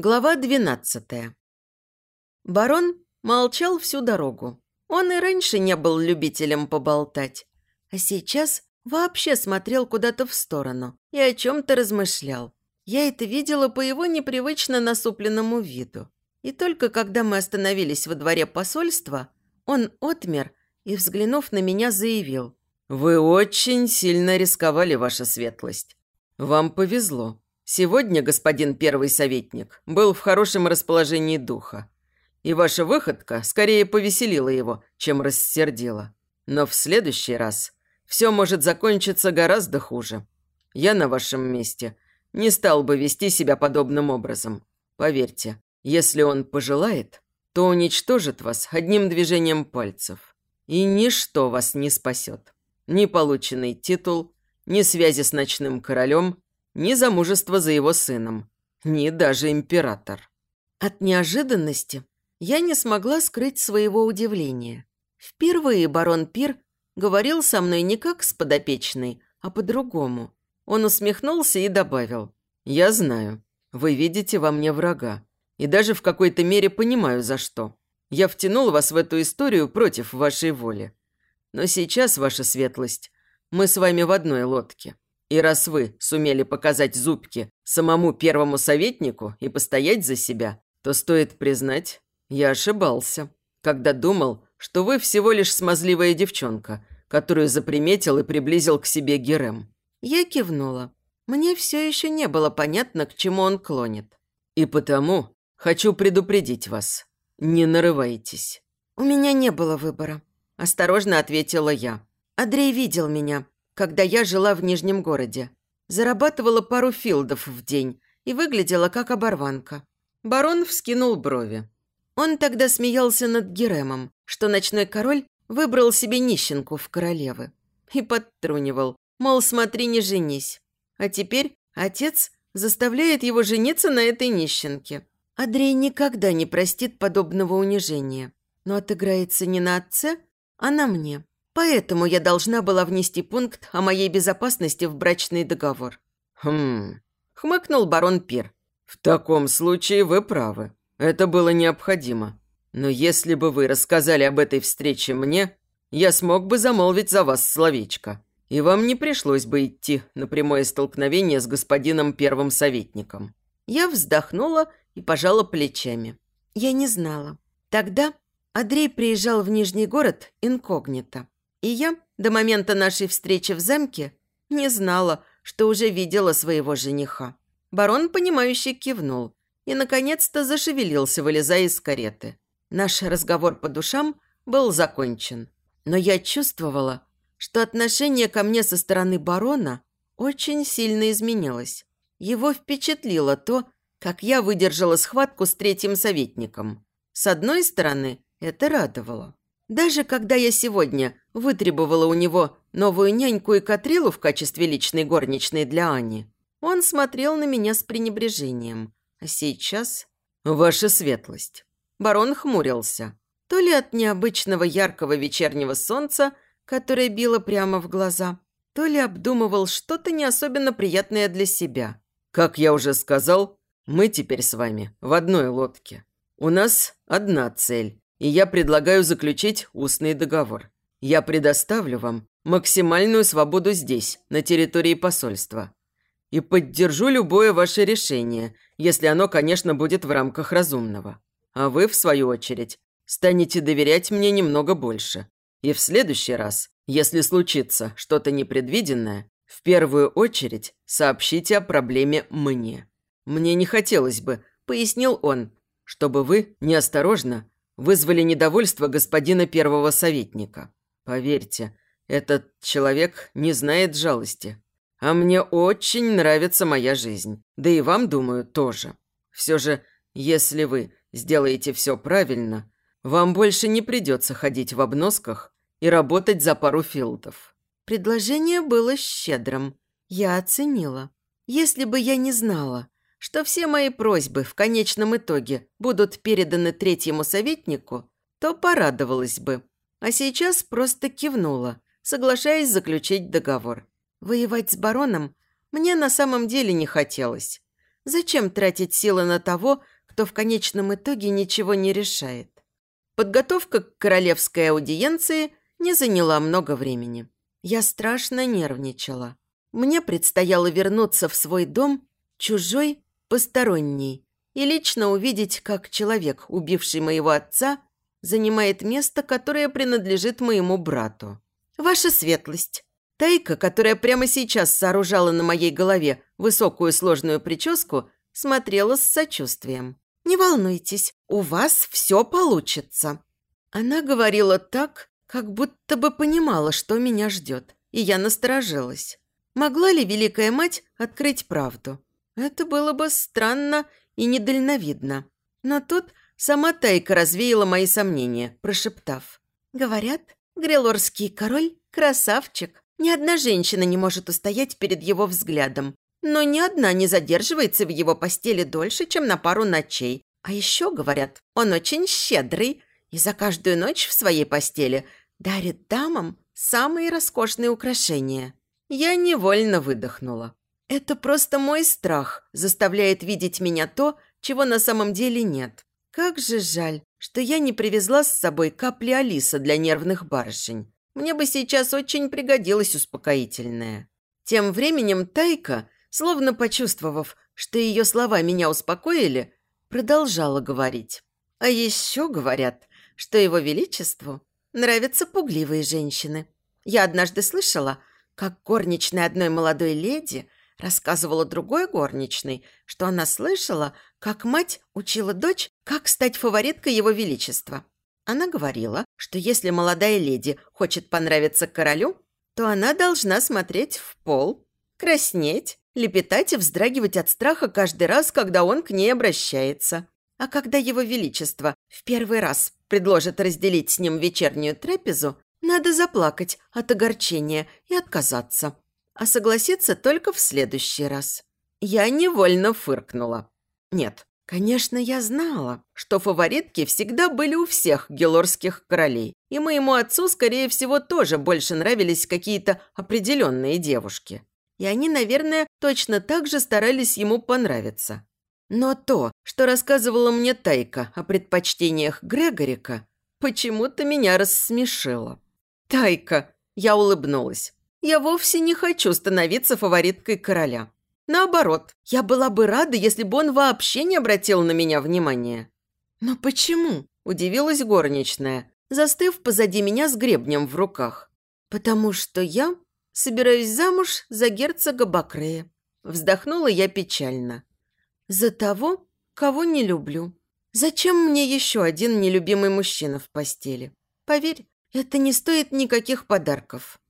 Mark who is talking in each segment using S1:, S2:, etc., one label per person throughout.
S1: Глава двенадцатая. Барон молчал всю дорогу. Он и раньше не был любителем поболтать. А сейчас вообще смотрел куда-то в сторону и о чем-то размышлял. Я это видела по его непривычно насупленному виду. И только когда мы остановились во дворе посольства, он отмер и, взглянув на меня, заявил.
S2: «Вы очень сильно рисковали, ваша светлость. Вам повезло. Сегодня господин первый советник был в хорошем расположении духа. И ваша выходка скорее повеселила его, чем рассердила. Но в следующий раз все может закончиться гораздо хуже. Я на вашем месте не стал бы вести себя подобным образом. Поверьте, если он пожелает, то уничтожит вас одним движением пальцев. И ничто вас не спасет. Ни полученный титул, ни связи с ночным королем – ни замужество за его сыном, ни даже император.
S1: От неожиданности я не смогла скрыть своего удивления. Впервые барон Пир говорил со мной не как с подопечной, а по-другому. Он усмехнулся и добавил. «Я знаю, вы видите во мне врага. И даже в какой-то мере понимаю, за что. Я втянул вас в эту историю против вашей воли. Но сейчас, ваша светлость, мы с вами в одной лодке. И раз вы сумели показать зубки самому первому советнику и постоять за себя, то стоит признать, я ошибался, когда думал, что вы всего лишь смазливая девчонка, которую заприметил и приблизил к себе Герем. Я кивнула. Мне все еще не было понятно, к чему он клонит.
S2: И потому хочу предупредить вас. Не нарывайтесь.
S1: У меня не было выбора. Осторожно ответила я. Андрей видел меня, когда я жила в Нижнем городе. Зарабатывала пару филдов в день и выглядела как оборванка. Барон вскинул брови. Он тогда смеялся над Геремом, что ночной король выбрал себе нищенку в королевы. И подтрунивал, мол, смотри, не женись. А теперь отец заставляет его жениться на этой нищенке. Андрей никогда не простит подобного унижения, но отыграется не на отце, а на мне. Поэтому я должна была внести пункт о моей безопасности в брачный договор.
S2: «Хм...» – хмыкнул барон Пир. «В таком случае вы правы. Это было необходимо. Но если бы вы рассказали об этой встрече мне, я смог бы замолвить за вас словечко. И вам не пришлось бы идти на прямое столкновение с господином первым советником».
S1: Я вздохнула и пожала плечами. Я не знала. Тогда Андрей приезжал в Нижний город инкогнито. И я до момента нашей встречи в замке не знала, что уже видела своего жениха. Барон, понимающе кивнул и, наконец-то, зашевелился, вылезая из кареты. Наш разговор по душам был закончен. Но я чувствовала, что отношение ко мне со стороны барона очень сильно изменилось. Его впечатлило то, как я выдержала схватку с третьим советником. С одной стороны, это радовало. Даже когда я сегодня вытребовала у него новую няньку и Катрилу в качестве личной горничной для Ани, он смотрел на меня с пренебрежением. А сейчас...
S2: «Ваша светлость».
S1: Барон хмурился. То ли от необычного яркого вечернего солнца, которое било прямо в глаза, то ли обдумывал что-то не особенно приятное для себя.
S2: «Как я уже сказал, мы теперь с вами в одной лодке. У нас одна цель и я предлагаю заключить устный договор. Я предоставлю вам максимальную свободу здесь, на территории посольства. И поддержу любое ваше решение, если оно, конечно, будет в рамках разумного. А вы, в свою очередь, станете доверять мне немного больше. И в следующий раз, если случится что-то непредвиденное, в первую очередь сообщите о проблеме мне. Мне не хотелось бы, пояснил он, чтобы вы неосторожно вызвали недовольство господина первого советника. Поверьте, этот человек не знает жалости. А мне очень нравится моя жизнь. Да и вам, думаю, тоже. Все же, если вы сделаете все правильно, вам больше не придется ходить в обносках и работать за пару филдов».
S1: Предложение было щедрым. Я оценила. Если бы я не знала, что все мои просьбы в конечном итоге будут переданы третьему советнику, то порадовалась бы. А сейчас просто кивнула, соглашаясь заключить договор. Воевать с бароном мне на самом деле не хотелось. Зачем тратить силы на того, кто в конечном итоге ничего не решает? Подготовка к королевской аудиенции не заняла много времени. Я страшно нервничала. Мне предстояло вернуться в свой дом, чужой, посторонний, и лично увидеть, как человек, убивший моего отца, занимает место, которое принадлежит моему брату. Ваша светлость. Тайка, которая прямо сейчас сооружала на моей голове высокую сложную прическу, смотрела с сочувствием. «Не волнуйтесь, у вас все получится». Она говорила так, как будто бы понимала, что меня ждет, и я насторожилась. Могла ли Великая Мать открыть правду? Это было бы странно и недальновидно. Но тут сама Тайка развеяла мои сомнения, прошептав. «Говорят, Грелорский король – красавчик. Ни одна женщина не может устоять перед его взглядом. Но ни одна не задерживается в его постели дольше, чем на пару ночей. А еще, говорят, он очень щедрый и за каждую ночь в своей постели дарит дамам самые роскошные украшения». Я невольно выдохнула. Это просто мой страх заставляет видеть меня то, чего на самом деле нет. Как же жаль, что я не привезла с собой капли Алиса для нервных барышень. Мне бы сейчас очень пригодилось успокоительное. Тем временем Тайка, словно почувствовав, что ее слова меня успокоили, продолжала говорить. А еще говорят, что его величеству нравятся пугливые женщины. Я однажды слышала, как горничная одной молодой леди рассказывала другой горничной, что она слышала, как мать учила дочь, как стать фавориткой его величества. Она говорила, что если молодая леди хочет понравиться королю, то она должна смотреть в пол, краснеть, лепетать и вздрагивать от страха каждый раз, когда он к ней обращается. А когда его величество в первый раз предложит разделить с ним вечернюю трапезу, надо заплакать от огорчения и отказаться. А согласиться только в следующий раз. Я невольно фыркнула. Нет, конечно, я знала, что фаворитки всегда были у всех гелорских королей. И моему отцу, скорее всего, тоже больше нравились какие-то определенные девушки. И они, наверное, точно так же старались ему понравиться. Но то, что рассказывала мне Тайка о предпочтениях Грегорика, почему-то меня рассмешило. «Тайка!» – я улыбнулась. «Я вовсе не хочу становиться фавориткой короля. Наоборот, я была бы рада, если бы он вообще не обратил на меня внимания». «Но почему?» – удивилась горничная, застыв позади меня с гребнем в руках. «Потому что я собираюсь замуж за герцога Бакрея». Вздохнула я печально. «За того, кого не люблю. Зачем мне еще один нелюбимый мужчина в постели? Поверь, это не стоит никаких подарков.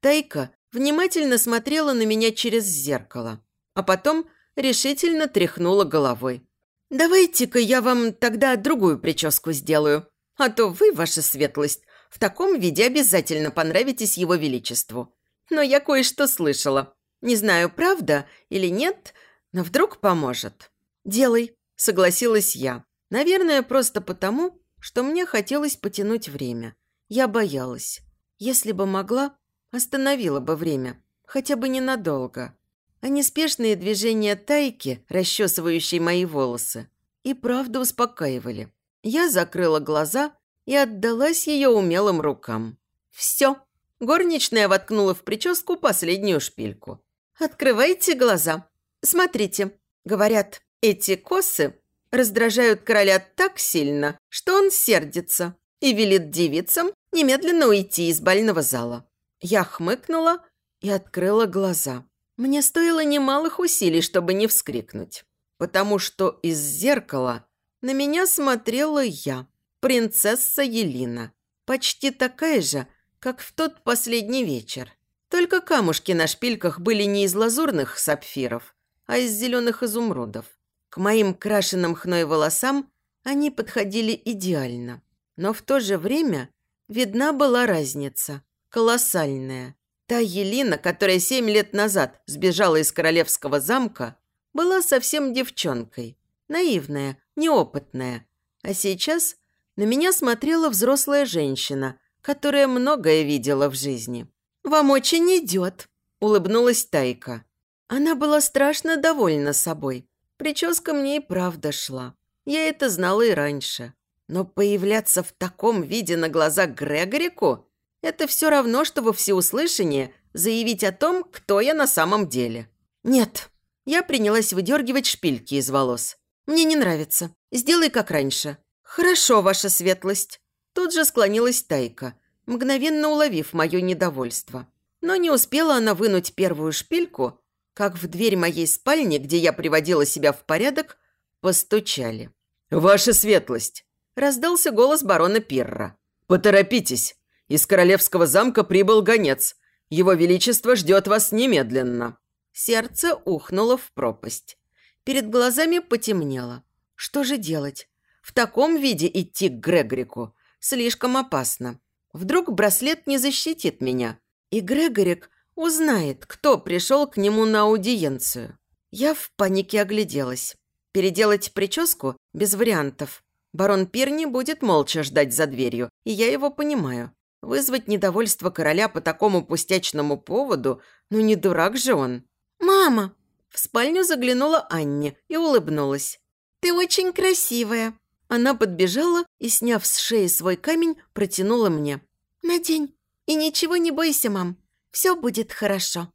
S1: Тайка внимательно смотрела на меня через зеркало, а потом решительно тряхнула головой. «Давайте-ка я вам тогда другую прическу сделаю, а то вы, ваша светлость, в таком виде обязательно понравитесь его величеству. Но я кое-что слышала. Не знаю, правда или нет, но вдруг поможет». «Делай», – согласилась я. Наверное, просто потому, что мне хотелось потянуть время – я боялась. Если бы могла, остановила бы время, хотя бы ненадолго. А неспешные движения тайки, расчесывающей мои волосы, и правда успокаивали. Я закрыла глаза и отдалась ее умелым рукам. «Все!» Горничная воткнула в прическу последнюю шпильку. «Открывайте глаза. Смотрите. Говорят, эти косы раздражают короля так сильно, что он сердится и велит девицам немедленно уйти из бального зала. Я хмыкнула и открыла глаза. Мне стоило немалых усилий, чтобы не вскрикнуть, потому что из зеркала на меня смотрела я, принцесса Елина, почти такая же, как в тот последний вечер. Только камушки на шпильках были не из лазурных сапфиров, а из зеленых изумрудов. К моим крашенным хной волосам они подходили идеально. Но в то же время Видна была разница. Колоссальная. Та Елина, которая семь лет назад сбежала из королевского замка, была совсем девчонкой. Наивная, неопытная. А сейчас на меня смотрела взрослая женщина, которая многое видела в жизни. «Вам очень идет», – улыбнулась Тайка. Она была страшно довольна собой. Прическа мне и правда шла. Я это знала и раньше. Но появляться в таком виде на глаза Грегорику – это все равно, что во всеуслышание заявить о том, кто я на самом деле. Нет, я принялась выдергивать шпильки из волос. Мне не нравится. Сделай как раньше. Хорошо, ваша светлость. Тут же склонилась Тайка, мгновенно уловив мое недовольство. Но не успела она вынуть первую шпильку, как в дверь моей спальни, где я приводила себя в порядок, постучали.
S2: «Ваша светлость!»
S1: – раздался голос барона Пирра.
S2: «Поторопитесь! Из королевского замка прибыл гонец. Его величество ждет вас немедленно!»
S1: Сердце ухнуло в пропасть. Перед глазами потемнело. Что же делать? В таком виде идти к Грегорику слишком опасно. Вдруг браслет не защитит меня, и Грегорик узнает, кто пришел к нему на аудиенцию. Я в панике огляделась. Переделать прическу без вариантов. Барон Пирни будет молча ждать за дверью, и я его понимаю. Вызвать недовольство короля по такому пустячному поводу, ну не дурак же он. «Мама!» В спальню заглянула Анне и улыбнулась. «Ты очень красивая!» Она подбежала и, сняв с шеи свой камень, протянула мне. «Надень. И ничего не бойся, мам. Все будет хорошо».